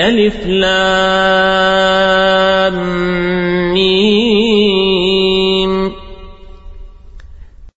ألف لام مين